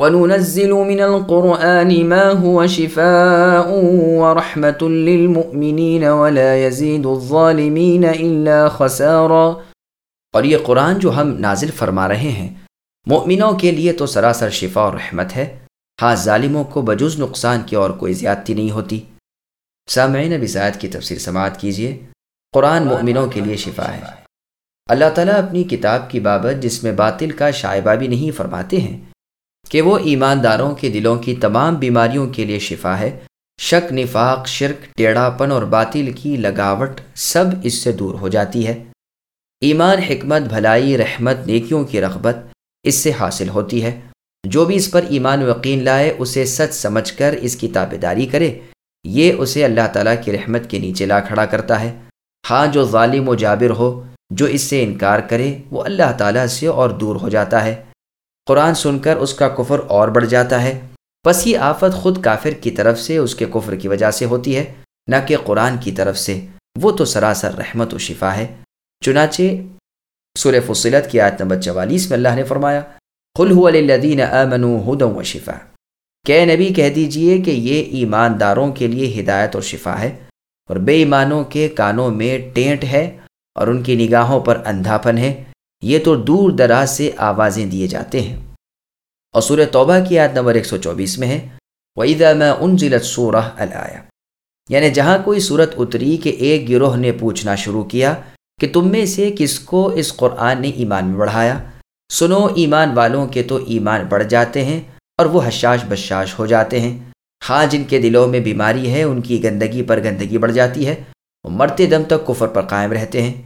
وننزل من القرآن ما هو شفاء ورحمة للمؤمنين ولا يزيد الظالمين إلا خسارا۔ اور یہ قرآن جو ہم نازل فرما رہے ہیں، مؤمنوں کے لیے تو سراسر شفا اور رحمت ہے ہاں ظالموں کو بجز نقصان کی اور کوئی زیادتی نہیں ہوتی۔ سامعین اب کی تفسیر سماعت کیجیے۔ قرآن مؤمنوں کے لیے شفا ہے۔ اللہ تعالیٰ اپنی کتاب کی بابت جس میں باطل کا شائبہ بھی نہیں فرماتے ہیں کہ وہ ایمانداروں کے دلوں کی تمام بیماریوں کے لیے شفا ہے۔ شک، نفاق، شرک ٹیڑھا پن اور باطل کی لگاوٹ سب اس سے دور ہو جاتی ہے۔ ایمان، حکمت، بھلائی، رحمت، نیکیوں کی رغبت اس سے حاصل ہوتی ہے۔ جو بھی اس پر ایمان یقین لائے، اسے سچ سمجھ کر اس کی تابے داری کرے۔ یہ اسے اللہ تعالیٰ کی رحمت کے نیچے لا کھڑا کرتا ہے۔ ہاں جو ظالم و جابر ہو، جو اس سے انکار کرے، وہ اللہ تعالیٰ سے اور دور ہو جاتا ہے۔ قرآن سن کر اس کا کفر اور بڑھ جاتا ہے۔ بس یہ آفت خود کافر کی طرف سے اس کے کفر کی وجہ سے ہوتی ہے، نہ کہ قرآن کی طرف سے۔ وہ تو سراسر رحمت و شفا ہے۔ چنانچہ سور فصلت کی آیت نمبر چوالیس میں اللہ نے فرمایا خلدین امن ہدم و شفا کہ نبی، کہہ دیجیے کہ یہ ایمانداروں کے لیے ہدایت اور شفا ہے۔ اور بے ایمانوں کے کانوں میں ٹینٹ ہے اور ان کی نگاہوں پر اندھاپن ہے۔ یہ تو دور دراز سے آوازیں دیے جاتے ہیں۔ اور سورہ توبہ کی آیت نمبر 124 میں ہے، وَإِذَا مَا أُنزِلَتْ سُورَةَ الْآيَةِ یعنی جہاں کوئی صورت اتری کہ ایک گروہ نے پوچھنا شروع کیا کہ تم میں سے کس کو اس قرآن نے ایمان میں بڑھایا؟ سنو، ایمان والوں کے تو ایمان بڑھ جاتے ہیں اور وہ حشاش بشاش ہو جاتے ہیں۔ ہاں جن کے دلوں میں بیماری ہے، ان کی گندگی پر گندگی بڑھ جاتی ہے، وہ مرتے دم تک کفر پر قائم رہتے ہیں۔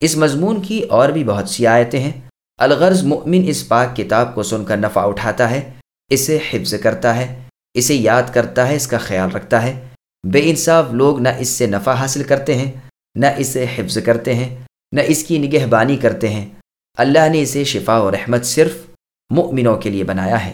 اس مضمون کی اور بھی بہت سی آیتیں ہیں۔ الغرض مؤمن اس پاک کتاب کو سن کر نفع اٹھاتا ہے، اسے حفظ کرتا ہے، اسے یاد کرتا ہے، اس کا خیال رکھتا ہے۔ بے انصاف لوگ نہ اس سے نفع حاصل کرتے ہیں، نہ اسے حفظ کرتے ہیں، نہ اس کی نگہبانی کرتے ہیں۔ اللہ نے اسے شفا و رحمت صرف مؤمنوں کے لیے بنایا ہے۔